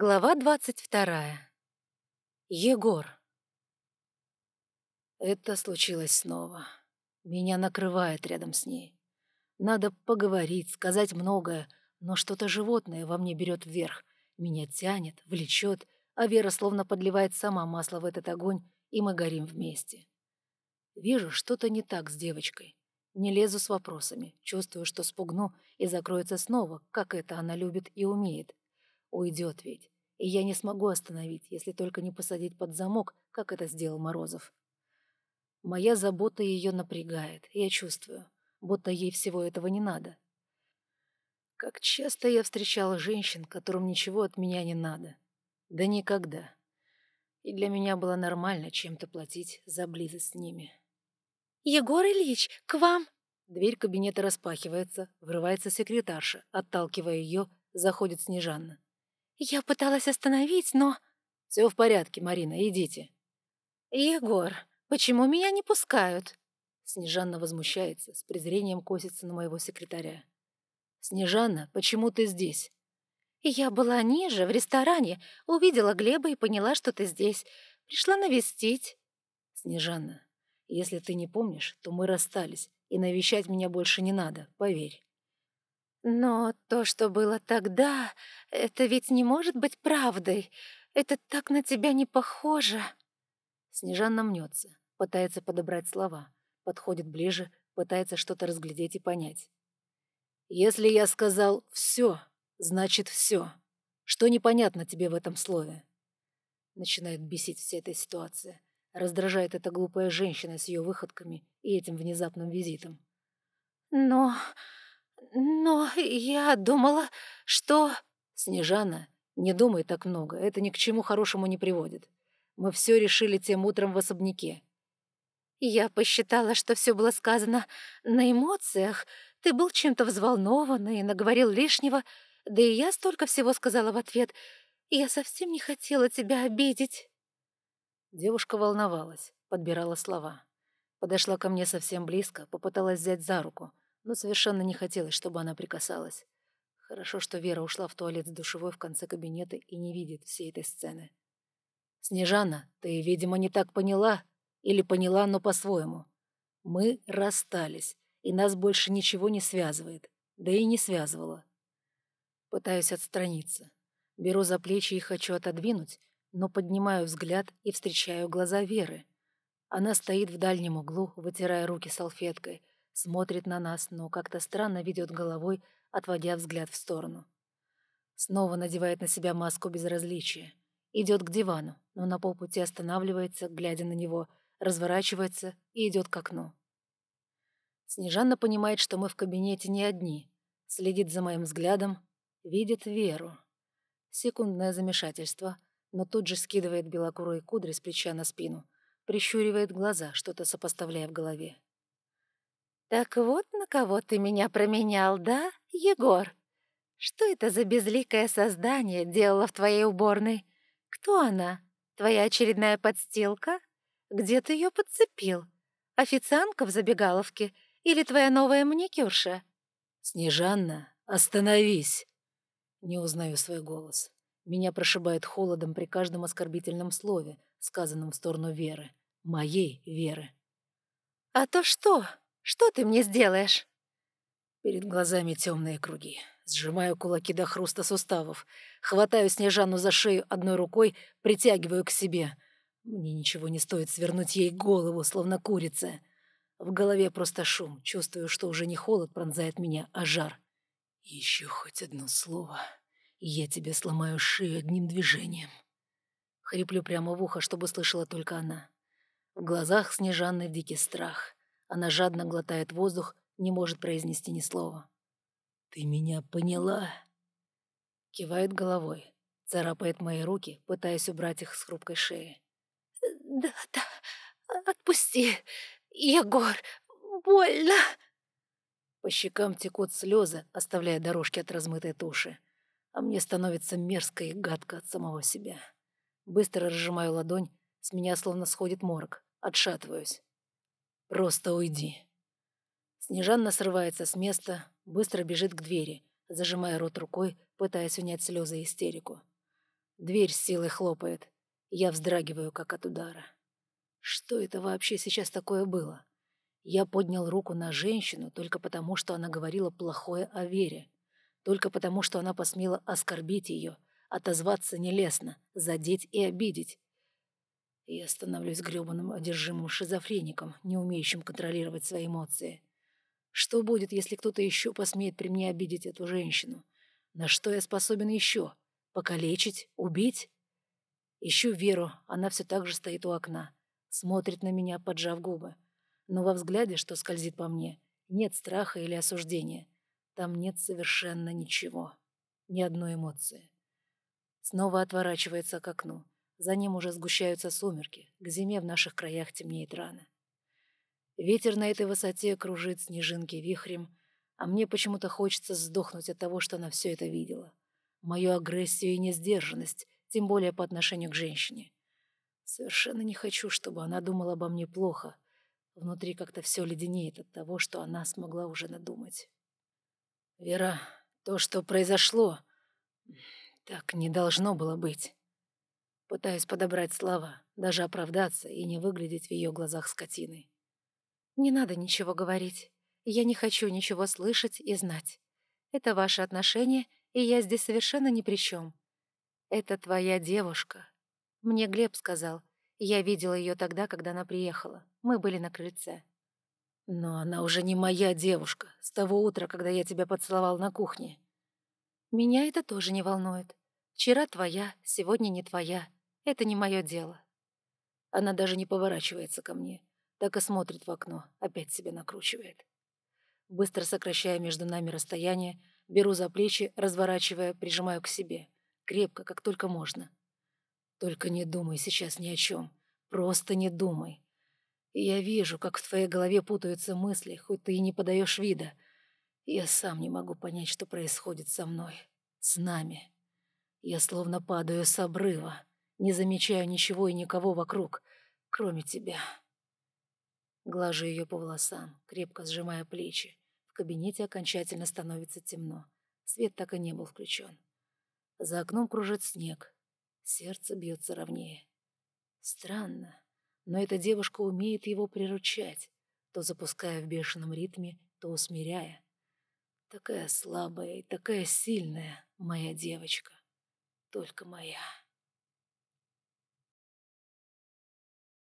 Глава двадцать вторая. Егор. Это случилось снова. Меня накрывает рядом с ней. Надо поговорить, сказать многое, но что-то животное во мне берет вверх. Меня тянет, влечет, а Вера словно подливает сама масло в этот огонь, и мы горим вместе. Вижу, что-то не так с девочкой. Не лезу с вопросами, чувствую, что спугну и закроется снова, как это она любит и умеет. Уйдет ведь. И я не смогу остановить, если только не посадить под замок, как это сделал Морозов. Моя забота ее напрягает, я чувствую, будто ей всего этого не надо. Как часто я встречала женщин, которым ничего от меня не надо. Да никогда. И для меня было нормально чем-то платить за близость с ними. «Егор Ильич, к вам!» Дверь кабинета распахивается, врывается секретарша, отталкивая ее, заходит Снежанна. «Я пыталась остановить, но...» «Все в порядке, Марина, идите». «Егор, почему меня не пускают?» Снежанна возмущается, с презрением косится на моего секретаря. «Снежанна, почему ты здесь?» «Я была ниже, в ресторане, увидела Глеба и поняла, что ты здесь. Пришла навестить». «Снежанна, если ты не помнишь, то мы расстались, и навещать меня больше не надо, поверь». Но то, что было тогда, это ведь не может быть правдой. Это так на тебя не похоже. Снежанна мнется, пытается подобрать слова, подходит ближе, пытается что-то разглядеть и понять. «Если я сказал «все», значит «все». Что непонятно тебе в этом слове?» Начинает бесить вся эта ситуация. Раздражает эта глупая женщина с ее выходками и этим внезапным визитом. «Но...» «Но я думала, что...» «Снежана, не думай так много, это ни к чему хорошему не приводит. Мы все решили тем утром в особняке». «Я посчитала, что все было сказано на эмоциях. Ты был чем-то взволнован и наговорил лишнего, да и я столько всего сказала в ответ. Я совсем не хотела тебя обидеть». Девушка волновалась, подбирала слова. Подошла ко мне совсем близко, попыталась взять за руку — но совершенно не хотелось, чтобы она прикасалась. Хорошо, что Вера ушла в туалет с душевой в конце кабинета и не видит всей этой сцены. «Снежана, ты, видимо, не так поняла. Или поняла, но по-своему. Мы расстались, и нас больше ничего не связывает. Да и не связывало. Пытаюсь отстраниться. Беру за плечи и хочу отодвинуть, но поднимаю взгляд и встречаю глаза Веры. Она стоит в дальнем углу, вытирая руки салфеткой, Смотрит на нас, но как-то странно ведет головой, отводя взгляд в сторону. Снова надевает на себя маску безразличия. Идет к дивану, но на полпути останавливается, глядя на него, разворачивается и идет к окну. Снежанна понимает, что мы в кабинете не одни. Следит за моим взглядом, видит Веру. Секундное замешательство, но тут же скидывает белокурые кудри с плеча на спину, прищуривает глаза, что-то сопоставляя в голове. «Так вот на кого ты меня променял, да, Егор? Что это за безликое создание делала в твоей уборной? Кто она? Твоя очередная подстилка? Где ты ее подцепил? Официантка в забегаловке или твоя новая маникюрша?» «Снежанна, остановись!» Не узнаю свой голос. Меня прошибает холодом при каждом оскорбительном слове, сказанном в сторону Веры. Моей Веры. «А то что?» Что ты мне сделаешь?» Перед глазами темные круги. Сжимаю кулаки до хруста суставов. Хватаю Снежану за шею одной рукой, притягиваю к себе. Мне ничего не стоит свернуть ей голову, словно курица. В голове просто шум. Чувствую, что уже не холод пронзает меня, а жар. Еще хоть одно слово, и я тебе сломаю шею одним движением. Хриплю прямо в ухо, чтобы слышала только она. В глазах Снежаны дикий страх. Она жадно глотает воздух, не может произнести ни слова. «Ты меня поняла?» Кивает головой, царапает мои руки, пытаясь убрать их с хрупкой шеи. «Да, да, отпусти, Егор, больно!» По щекам текут слезы, оставляя дорожки от размытой туши. А мне становится мерзко и гадко от самого себя. Быстро разжимаю ладонь, с меня словно сходит морг, отшатываюсь. «Просто уйди». Снежанна срывается с места, быстро бежит к двери, зажимая рот рукой, пытаясь унять слезы и истерику. Дверь с силой хлопает. Я вздрагиваю, как от удара. Что это вообще сейчас такое было? Я поднял руку на женщину только потому, что она говорила плохое о Вере. Только потому, что она посмела оскорбить ее, отозваться нелестно, задеть и обидеть. Я становлюсь грёбаным одержимым шизофреником, не умеющим контролировать свои эмоции. Что будет, если кто-то еще посмеет при мне обидеть эту женщину? На что я способен еще? Покалечить? Убить? Ищу Веру, она все так же стоит у окна. Смотрит на меня, поджав губы. Но во взгляде, что скользит по мне, нет страха или осуждения. Там нет совершенно ничего. Ни одной эмоции. Снова отворачивается к окну. За ним уже сгущаются сумерки. К зиме в наших краях темнеет рано. Ветер на этой высоте кружит снежинки вихрем, а мне почему-то хочется сдохнуть от того, что она все это видела. Мою агрессию и несдержанность, тем более по отношению к женщине. Совершенно не хочу, чтобы она думала обо мне плохо. Внутри как-то все леденеет от того, что она смогла уже надумать. «Вера, то, что произошло, так не должно было быть». Пытаюсь подобрать слова, даже оправдаться и не выглядеть в ее глазах скотиной. «Не надо ничего говорить. Я не хочу ничего слышать и знать. Это ваши отношения, и я здесь совершенно ни при чем. Это твоя девушка. Мне Глеб сказал. Я видела ее тогда, когда она приехала. Мы были на крыльце. Но она уже не моя девушка, с того утра, когда я тебя поцеловал на кухне. Меня это тоже не волнует. Вчера твоя, сегодня не твоя. Это не мое дело. Она даже не поворачивается ко мне, так и смотрит в окно, опять себя накручивает. Быстро сокращая между нами расстояние, беру за плечи, разворачивая, прижимаю к себе. Крепко, как только можно. Только не думай сейчас ни о чем. Просто не думай. И я вижу, как в твоей голове путаются мысли, хоть ты и не подаешь вида. я сам не могу понять, что происходит со мной, с нами. Я словно падаю с обрыва. Не замечаю ничего и никого вокруг, кроме тебя. Глажу ее по волосам, крепко сжимая плечи. В кабинете окончательно становится темно. Свет так и не был включен. За окном кружит снег. Сердце бьется ровнее. Странно, но эта девушка умеет его приручать, то запуская в бешеном ритме, то усмиряя. Такая слабая и такая сильная моя девочка. Только моя.